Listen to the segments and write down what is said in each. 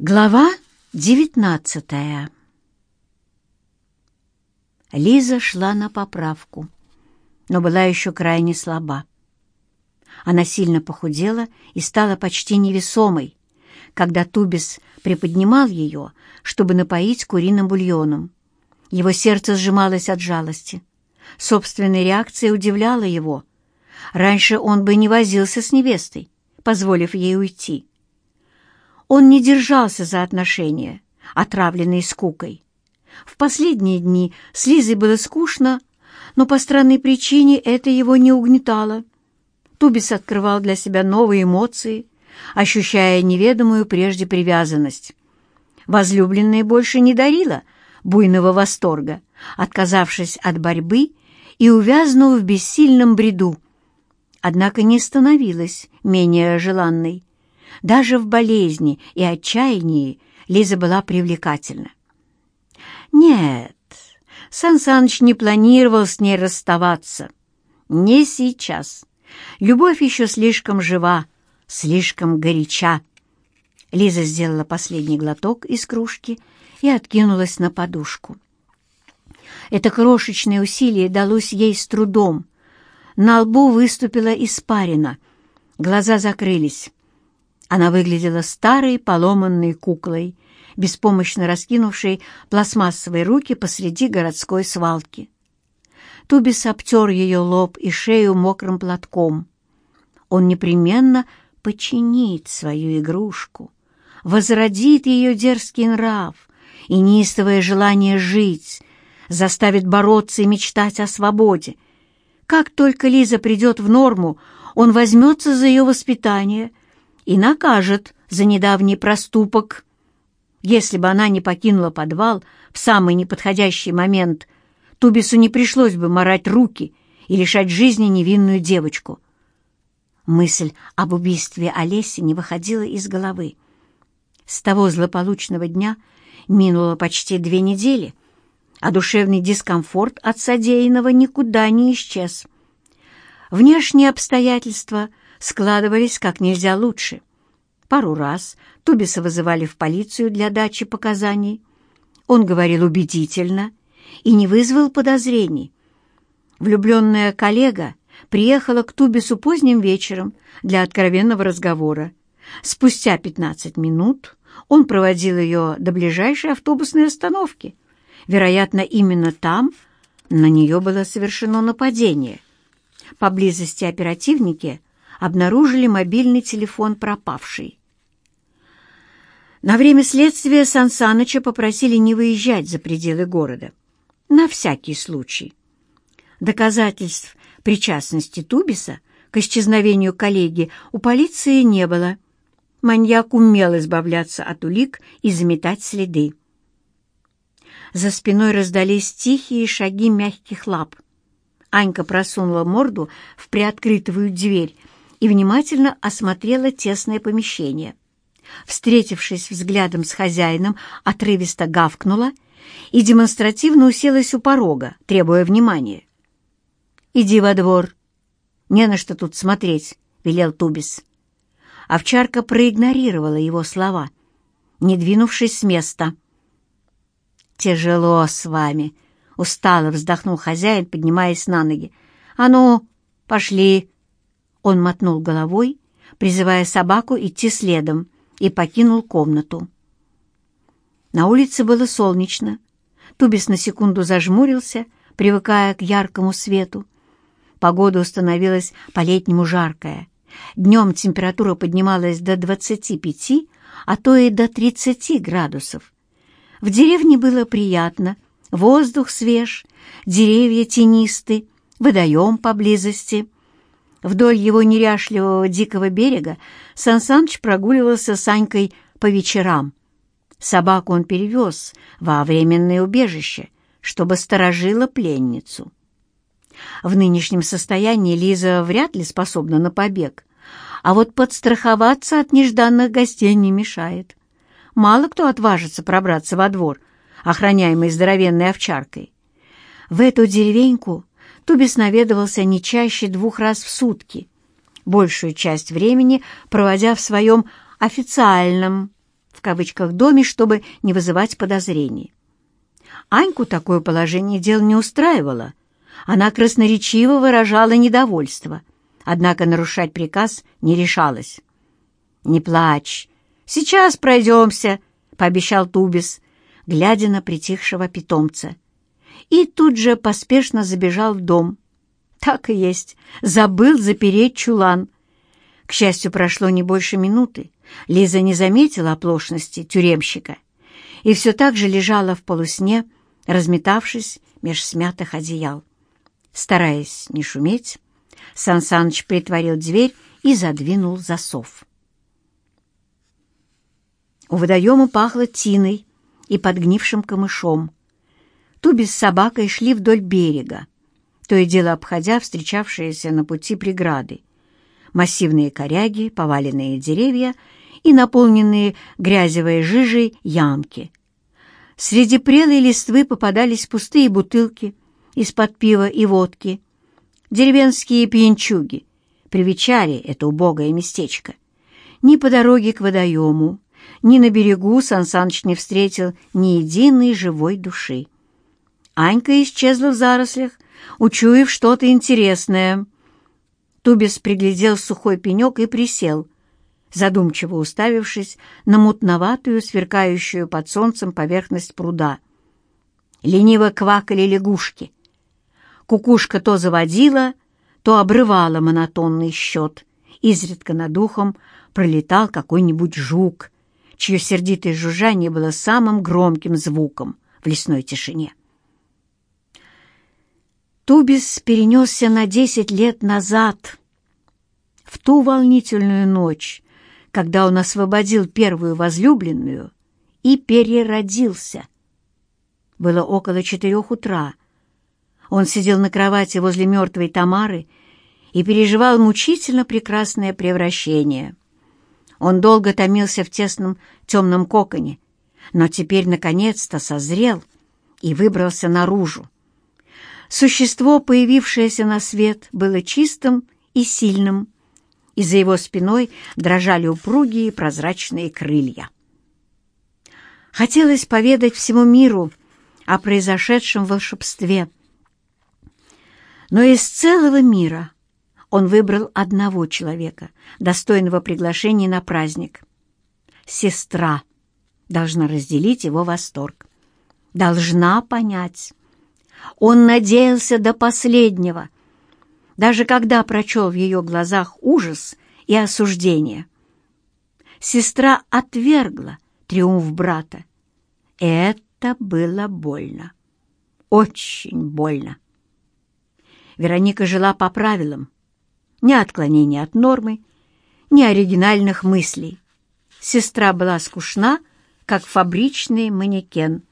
Глава девятнадцатая Лиза шла на поправку, но была еще крайне слаба. Она сильно похудела и стала почти невесомой, когда Тубис приподнимал ее, чтобы напоить куриным бульоном. Его сердце сжималось от жалости. Собственная реакция удивляла его. Раньше он бы не возился с невестой, позволив ей уйти. Он не держался за отношения, отравленные скукой. В последние дни с Лизой было скучно, но по странной причине это его не угнетало. Тубис открывал для себя новые эмоции, ощущая неведомую прежде привязанность. Возлюбленная больше не дарила буйного восторга, отказавшись от борьбы и увязнув в бессильном бреду. Однако не становилась менее желанной. Даже в болезни и отчаянии Лиза была привлекательна. Нет, Сан Саныч не планировал с ней расставаться. Не сейчас. Любовь еще слишком жива, слишком горяча. Лиза сделала последний глоток из кружки и откинулась на подушку. Это крошечное усилие далось ей с трудом. На лбу выступила испарина, глаза закрылись. Она выглядела старой поломанной куклой, беспомощно раскинувшей пластмассовые руки посреди городской свалки. Тубис обтер ее лоб и шею мокрым платком. Он непременно починит свою игрушку, возродит ее дерзкий нрав и неистовое желание жить, заставит бороться и мечтать о свободе. Как только Лиза придет в норму, он возьмется за ее воспитание — и накажет за недавний проступок. Если бы она не покинула подвал в самый неподходящий момент, Тубису не пришлось бы морать руки и лишать жизни невинную девочку. Мысль об убийстве Олеси не выходила из головы. С того злополучного дня минуло почти две недели, а душевный дискомфорт от содеянного никуда не исчез. Внешние обстоятельства — складывались как нельзя лучше. Пару раз Тубиса вызывали в полицию для дачи показаний. Он говорил убедительно и не вызвал подозрений. Влюбленная коллега приехала к Тубису поздним вечером для откровенного разговора. Спустя 15 минут он проводил ее до ближайшей автобусной остановки. Вероятно, именно там на нее было совершено нападение. Поблизости оперативники обнаружили мобильный телефон пропавший. На время следствия Сан попросили не выезжать за пределы города. На всякий случай. Доказательств причастности Тубиса к исчезновению коллеги у полиции не было. Маньяк умел избавляться от улик и заметать следы. За спиной раздались тихие шаги мягких лап. Анька просунула морду в приоткрытую дверь и внимательно осмотрела тесное помещение. Встретившись взглядом с хозяином, отрывисто гавкнула и демонстративно уселась у порога, требуя внимания. «Иди во двор. Не на что тут смотреть», — велел Тубис. Овчарка проигнорировала его слова, не двинувшись с места. «Тяжело с вами», — устало вздохнул хозяин, поднимаясь на ноги. «А ну, пошли, он мотнул головой, призывая собаку идти следом, и покинул комнату. На улице было солнечно. Тубис на секунду зажмурился, привыкая к яркому свету. Погода установилась по-летнему жаркая. Днем температура поднималась до 25, а то и до 30 градусов. В деревне было приятно, воздух свеж, деревья тенисты, водоем поблизости — Вдоль его неряшливого дикого берега Сан Саныч прогуливался с Анькой по вечерам. Собаку он перевез во временное убежище, чтобы сторожила пленницу. В нынешнем состоянии Лиза вряд ли способна на побег, а вот подстраховаться от нежданных гостей не мешает. Мало кто отважится пробраться во двор, охраняемый здоровенной овчаркой. В эту деревеньку Тубис наведывался не чаще двух раз в сутки, большую часть времени проводя в своем официальном, в кавычках доме, чтобы не вызывать подозрений. Аньку такое положение дел не устраивало. Она красноречиво выражала недовольство, однако нарушать приказ не решалась. «Не плачь, сейчас пройдемся», — пообещал Тубис, глядя на притихшего питомца. И тут же поспешно забежал в дом. Так и есть, забыл запереть чулан. К счастью, прошло не больше минуты. Лиза не заметила оплошности тюремщика и все так же лежала в полусне, разметавшись меж смятых одеял. Стараясь не шуметь, Сан Саныч притворил дверь и задвинул засов. У водоема пахло тиной и подгнившим камышом. Туби с собакой шли вдоль берега, то и дело обходя встречавшиеся на пути преграды. Массивные коряги, поваленные деревья и наполненные грязевой жижей ямки. Среди прелой листвы попадались пустые бутылки из-под пива и водки. Деревенские пьянчуги привечали это убогое местечко. Ни по дороге к водоему, ни на берегу Сансаныч не встретил ни единой живой души. Анька исчезла в зарослях, учуяв что-то интересное. Тубис приглядел сухой пенек и присел, задумчиво уставившись на мутноватую, сверкающую под солнцем поверхность пруда. Лениво квакали лягушки. Кукушка то заводила, то обрывала монотонный счет. Изредка над ухом пролетал какой-нибудь жук, чье сердитое жужжание было самым громким звуком в лесной тишине. Тубис перенесся на десять лет назад, в ту волнительную ночь, когда он освободил первую возлюбленную и переродился. Было около четырех утра. Он сидел на кровати возле мертвой Тамары и переживал мучительно прекрасное превращение — он долго томился в тесном темном коконе, но теперь наконец-то созрел и выбрался наружу. Существо, появившееся на свет, было чистым и сильным, и за его спиной дрожали упругие прозрачные крылья. Хотелось поведать всему миру о произошедшем волшебстве. Но из целого мира он выбрал одного человека, достойного приглашения на праздник. Сестра должна разделить его восторг. Должна понять. Он надеялся до последнего, даже когда прочел в ее глазах ужас и осуждение. Сестра отвергла триумф брата. Это было больно. Очень больно. Вероника жила по правилам, ни отклонений от нормы, ни оригинальных мыслей. Сестра была скучна, как фабричный манекен.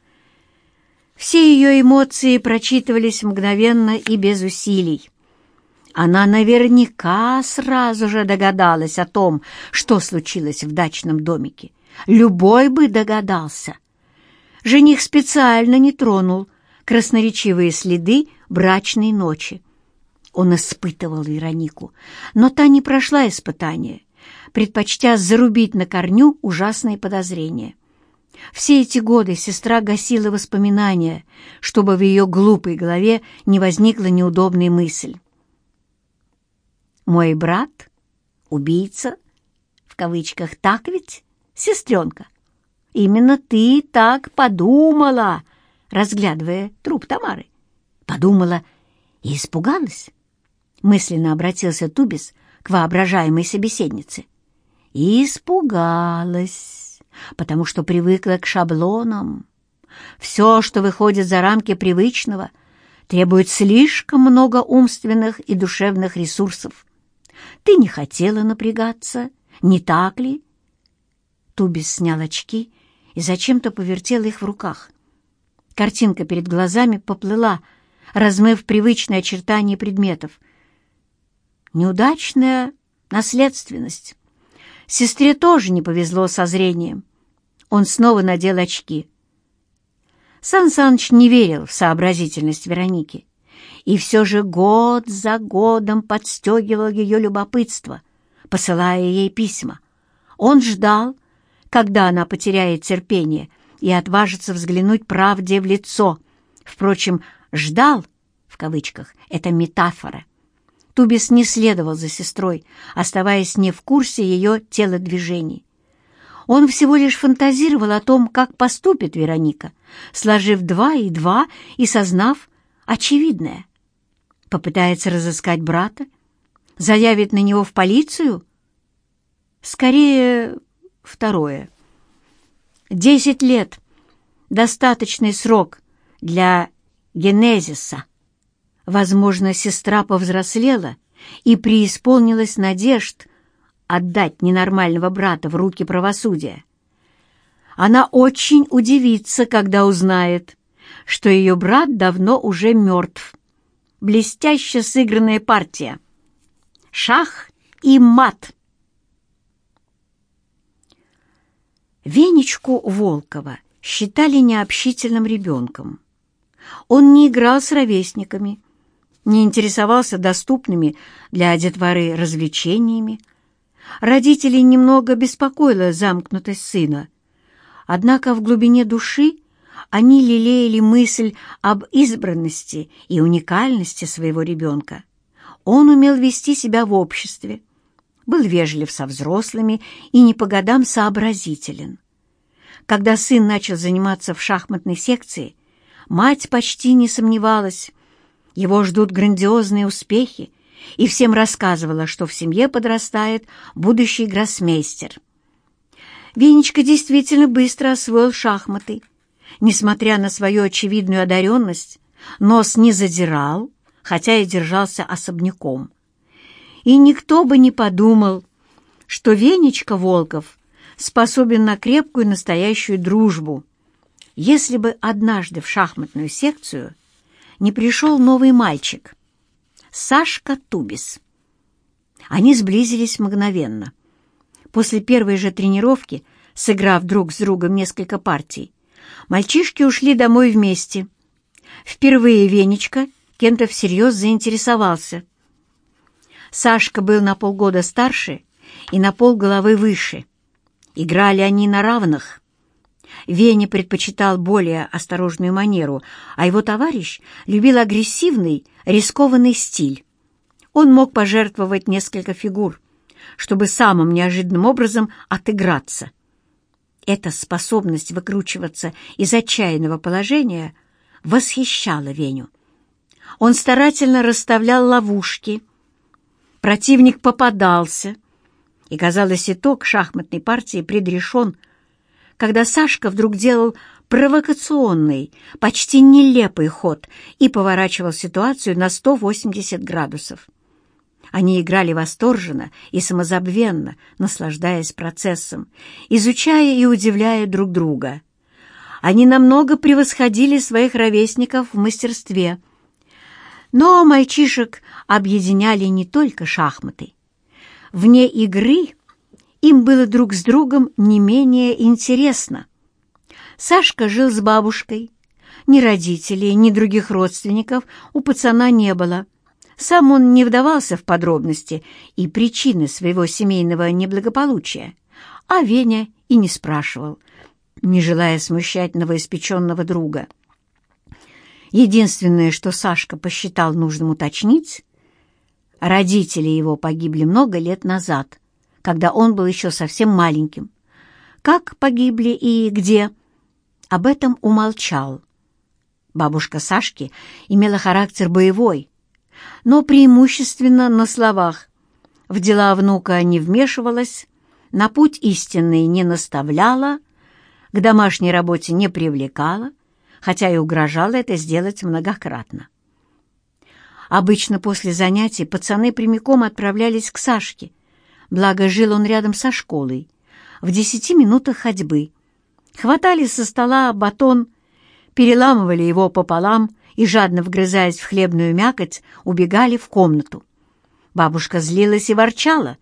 Все ее эмоции прочитывались мгновенно и без усилий. Она наверняка сразу же догадалась о том, что случилось в дачном домике. Любой бы догадался. Жених специально не тронул красноречивые следы брачной ночи. Он испытывал Веронику, но та не прошла испытание, предпочтя зарубить на корню ужасные подозрения. Все эти годы сестра гасила воспоминания, чтобы в ее глупой голове не возникла неудобная мысль. «Мой брат? Убийца? В кавычках так ведь, сестренка? Именно ты так подумала!» разглядывая труп Тамары. Подумала и испугалась мысленно обратился Тубис к воображаемой собеседнице. Испугалась, потому что привыкла к шаблонам. Все, что выходит за рамки привычного, требует слишком много умственных и душевных ресурсов. Ты не хотела напрягаться, не так ли? Тубис снял очки и зачем-то повертел их в руках. Картинка перед глазами поплыла, размыв привычные очертания предметов — Неудачная наследственность. Сестре тоже не повезло со зрением. Он снова надел очки. Сан Саныч не верил в сообразительность Вероники и все же год за годом подстегивал ее любопытство, посылая ей письма. Он ждал, когда она потеряет терпение и отважится взглянуть правде в лицо. Впрочем, «ждал» в кавычках — это метафора. Тубис не следовал за сестрой, оставаясь не в курсе ее телодвижений. Он всего лишь фантазировал о том, как поступит Вероника, сложив два и два и сознав очевидное. Попытается разыскать брата? Заявит на него в полицию? Скорее, второе. Десять лет — достаточный срок для генезиса. Возможно, сестра повзрослела и преисполнилась надежд отдать ненормального брата в руки правосудия. Она очень удивится, когда узнает, что ее брат давно уже мертв. Блестяще сыгранная партия. Шах и мат. Венечку Волкова считали необщительным ребенком. Он не играл с ровесниками, не интересовался доступными для детворы развлечениями. Родителей немного беспокоила замкнутость сына. Однако в глубине души они лелеяли мысль об избранности и уникальности своего ребенка. Он умел вести себя в обществе, был вежлив со взрослыми и не по годам сообразителен. Когда сын начал заниматься в шахматной секции, мать почти не сомневалась. Его ждут грандиозные успехи, и всем рассказывала, что в семье подрастает будущий гроссмейстер. Венечка действительно быстро освоил шахматы. Несмотря на свою очевидную одаренность, нос не задирал, хотя и держался особняком. И никто бы не подумал, что Венечка Волков способен на крепкую настоящую дружбу, если бы однажды в шахматную секцию не пришел новый мальчик, Сашка Тубис. Они сблизились мгновенно. После первой же тренировки, сыграв друг с другом несколько партий, мальчишки ушли домой вместе. Впервые Венечка кем-то всерьез заинтересовался. Сашка был на полгода старше и на полголовы выше. Играли они на равных. Веня предпочитал более осторожную манеру, а его товарищ любил агрессивный, рискованный стиль. Он мог пожертвовать несколько фигур, чтобы самым неожиданным образом отыграться. Эта способность выкручиваться из отчаянного положения восхищала Веню. Он старательно расставлял ловушки. Противник попадался, и, казалось, итог шахматной партии предрешен, когда Сашка вдруг делал провокационный, почти нелепый ход и поворачивал ситуацию на 180 градусов. Они играли восторженно и самозабвенно, наслаждаясь процессом, изучая и удивляя друг друга. Они намного превосходили своих ровесников в мастерстве — но мальчишек объединяли не только шахматы. Вне игры им было друг с другом не менее интересно. Сашка жил с бабушкой. Ни родителей, ни других родственников у пацана не было. Сам он не вдавался в подробности и причины своего семейного неблагополучия, а Веня и не спрашивал, не желая смущать новоиспеченного друга. Единственное, что Сашка посчитал нужным уточнить, родители его погибли много лет назад, когда он был еще совсем маленьким. Как погибли и где, об этом умолчал. Бабушка Сашки имела характер боевой, но преимущественно на словах. В дела внука не вмешивалась, на путь истинный не наставляла, к домашней работе не привлекала, хотя и угрожала это сделать многократно. Обычно после занятий пацаны прямиком отправлялись к Сашке, благо жил он рядом со школой, в десяти минутах ходьбы. Хватали со стола батон, переламывали его пополам и, жадно вгрызаясь в хлебную мякоть, убегали в комнату. Бабушка злилась и ворчала,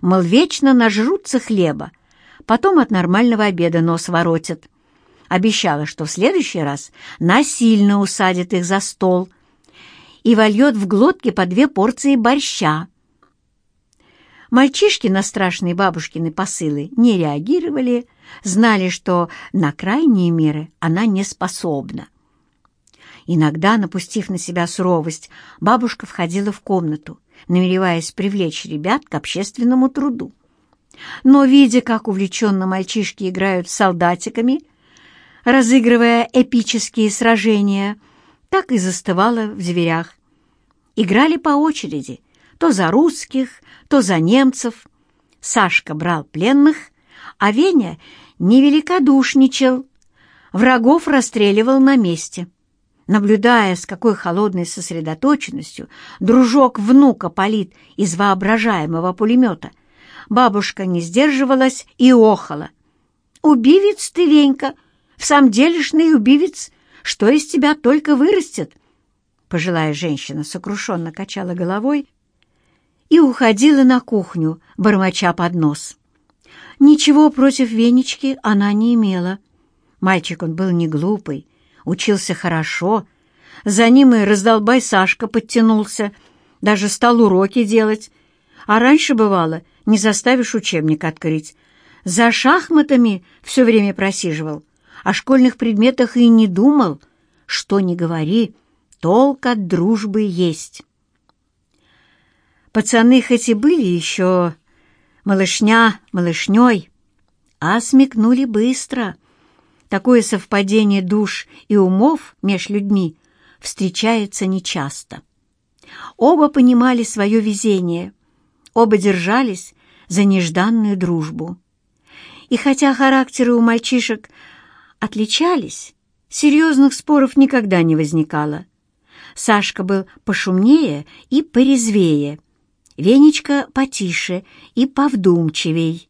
мол, вечно нажрутся хлеба, потом от нормального обеда нос воротят обещала, что в следующий раз насильно усадит их за стол и вольет в глотки по две порции борща. Мальчишки на страшные бабушкины посылы не реагировали, знали, что на крайние меры она не способна. Иногда, напустив на себя суровость, бабушка входила в комнату, намереваясь привлечь ребят к общественному труду. Но, видя, как увлеченно мальчишки играют с солдатиками, разыгрывая эпические сражения, так и застывала в дверях. Играли по очереди, то за русских, то за немцев. Сашка брал пленных, а Веня невеликодушничал, врагов расстреливал на месте. Наблюдая, с какой холодной сосредоточенностью дружок внука палит из воображаемого пулемета, бабушка не сдерживалась и охала. «Убивец ты, Венька! В самом делешный убивец! Что из тебя только вырастет!» Пожилая женщина сокрушенно качала головой и уходила на кухню, бормоча под нос. Ничего против Венечки она не имела. Мальчик он был не глупый, учился хорошо. За ним и раздолбай Сашка подтянулся, даже стал уроки делать. А раньше, бывало, не заставишь учебник открыть. За шахматами все время просиживал, о школьных предметах и не думал. Что ни говори, толк от дружбы есть. Пацаны хоть и были еще малышня малышней, а смекнули быстро — Такое совпадение душ и умов меж людьми встречается нечасто. Оба понимали свое везение, оба держались за нежданную дружбу. И хотя характеры у мальчишек отличались, серьезных споров никогда не возникало. Сашка был пошумнее и порезвее, Венечка потише и повдумчивей.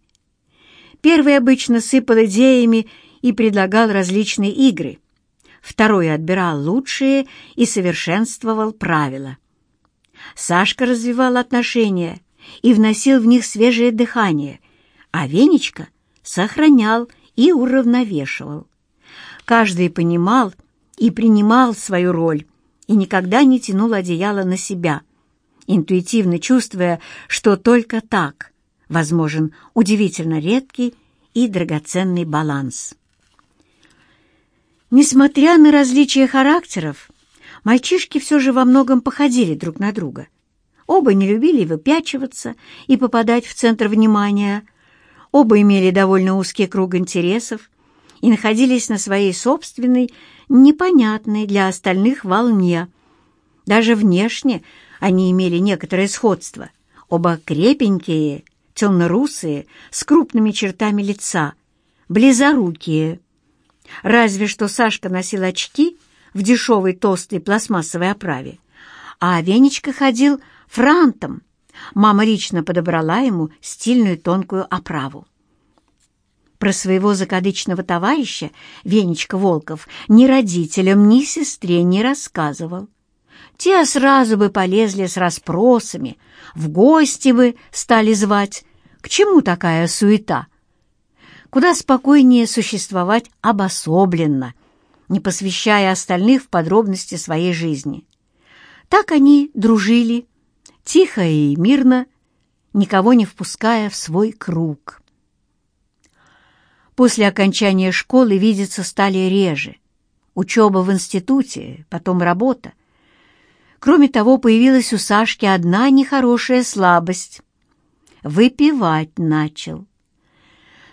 Первый обычно сыпал идеями и предлагал различные игры. Второй отбирал лучшие и совершенствовал правила. Сашка развивал отношения и вносил в них свежее дыхание, а Венечка сохранял и уравновешивал. Каждый понимал и принимал свою роль и никогда не тянул одеяло на себя, интуитивно чувствуя, что только так возможен удивительно редкий и драгоценный баланс. Несмотря на различия характеров, мальчишки все же во многом походили друг на друга. Оба не любили выпячиваться и попадать в центр внимания. Оба имели довольно узкий круг интересов и находились на своей собственной, непонятной для остальных волне. Даже внешне они имели некоторое сходство. Оба крепенькие, темно-русые, с крупными чертами лица, близорукие – Разве что Сашка носил очки в дешевой толстой пластмассовой оправе, а Венечка ходил франтом. Мама лично подобрала ему стильную тонкую оправу. Про своего закадычного товарища Венечка Волков ни родителям, ни сестре не рассказывал. Те сразу бы полезли с расспросами, в гости бы стали звать. К чему такая суета? куда спокойнее существовать обособленно, не посвящая остальных в подробности своей жизни. Так они дружили, тихо и мирно, никого не впуская в свой круг. После окончания школы видеться стали реже. Учеба в институте, потом работа. Кроме того, появилась у Сашки одна нехорошая слабость. Выпивать начал.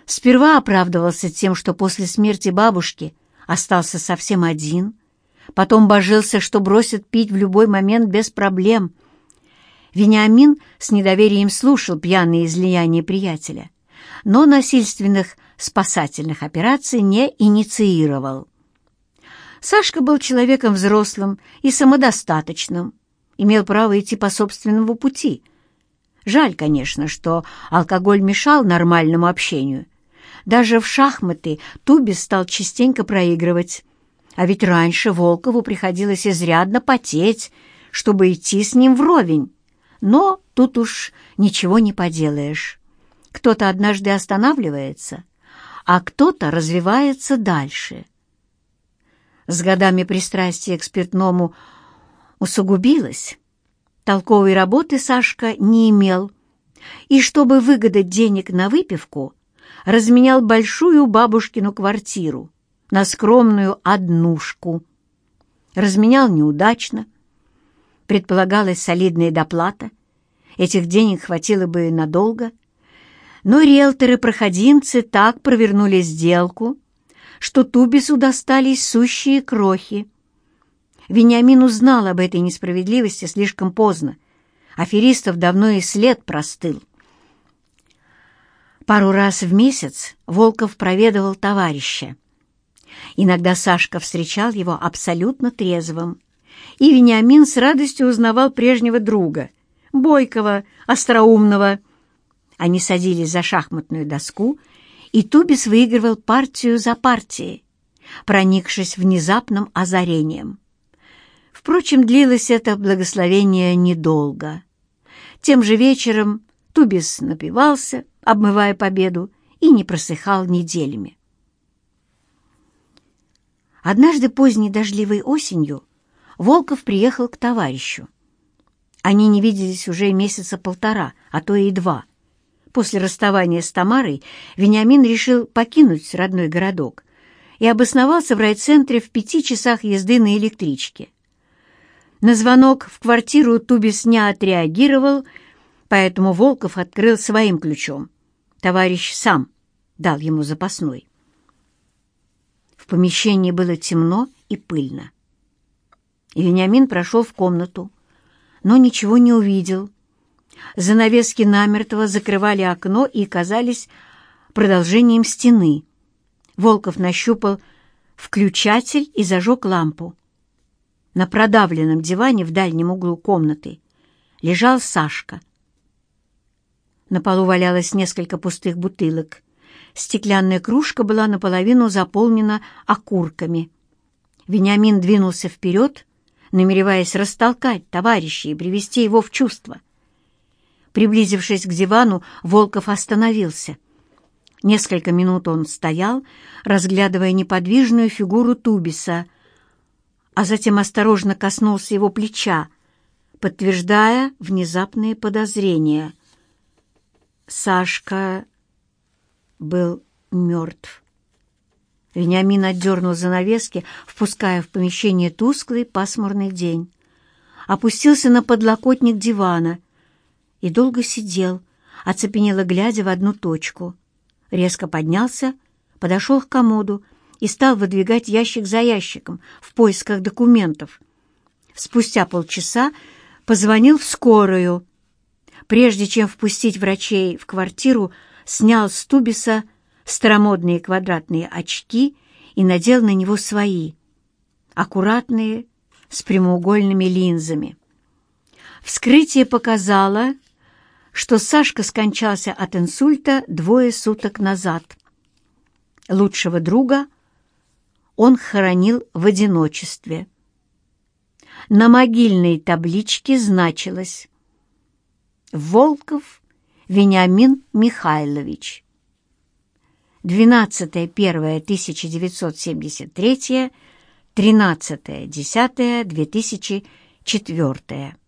Сперва оправдывался тем, что после смерти бабушки остался совсем один, потом божился, что бросит пить в любой момент без проблем. Вениамин с недоверием слушал пьяные излияния приятеля, но насильственных спасательных операций не инициировал. Сашка был человеком взрослым и самодостаточным, имел право идти по собственному пути. Жаль, конечно, что алкоголь мешал нормальному общению, даже в шахматы Тубис стал частенько проигрывать. А ведь раньше Волкову приходилось изрядно потеть, чтобы идти с ним вровень. Но тут уж ничего не поделаешь. Кто-то однажды останавливается, а кто-то развивается дальше. С годами пристрастие к спиртному усугубилось. Толковой работы Сашка не имел, и чтобы выгадать денег на выпивку, разменял большую бабушкину квартиру на скромную однушку. Разменял неудачно. Предполагалась солидная доплата. Этих денег хватило бы надолго. Но риэлторы-проходимцы так провернули сделку, что Тубису достались сущие крохи. Вениамин узнал об этой несправедливости слишком поздно. Аферистов давно и след простыл. Пару раз в месяц Волков проведывал товарища. Иногда Сашка встречал его абсолютно трезвым, и Вениамин с радостью узнавал прежнего друга, бойкого, остроумного. Они садились за шахматную доску, и Тубис выигрывал партию за партией, проникшись внезапным озарением. Впрочем, длилось это благословение недолго. Тем же вечером Тубис напивался, обмывая победу, и не просыхал неделями. Однажды поздней дождливой осенью Волков приехал к товарищу. Они не виделись уже месяца полтора, а то и два. После расставания с Тамарой Вениамин решил покинуть родной городок и обосновался в райцентре в пяти часах езды на электричке. На звонок в квартиру Тубис не отреагировал, поэтому Волков открыл своим ключом. Товарищ сам дал ему запасной. В помещении было темно и пыльно. И Вениамин прошел в комнату, но ничего не увидел. Занавески намертво закрывали окно и казались продолжением стены. Волков нащупал включатель и зажег лампу. На продавленном диване в дальнем углу комнаты лежал Сашка. На полу валялось несколько пустых бутылок. Стеклянная кружка была наполовину заполнена окурками. Вениамин двинулся вперед, намереваясь растолкать товарища и привести его в чувство. Приблизившись к дивану, Волков остановился. Несколько минут он стоял, разглядывая неподвижную фигуру Тубиса, а затем осторожно коснулся его плеча, подтверждая внезапные подозрения. Сашка был мертв. Вениамин отдернул занавески, впуская в помещение тусклый пасмурный день. Опустился на подлокотник дивана и долго сидел, оцепенело глядя в одну точку. Резко поднялся, подошел к комоду и стал выдвигать ящик за ящиком в поисках документов. Спустя полчаса позвонил в скорую. Прежде чем впустить врачей в квартиру, снял с тубиса старомодные квадратные очки и надел на него свои, аккуратные, с прямоугольными линзами. Вскрытие показало, что Сашка скончался от инсульта двое суток назад. Лучшего друга он хоронил в одиночестве. На могильной табличке значилось «Волков Вениамин Михайлович. 12.01.1973, 13.10.2004.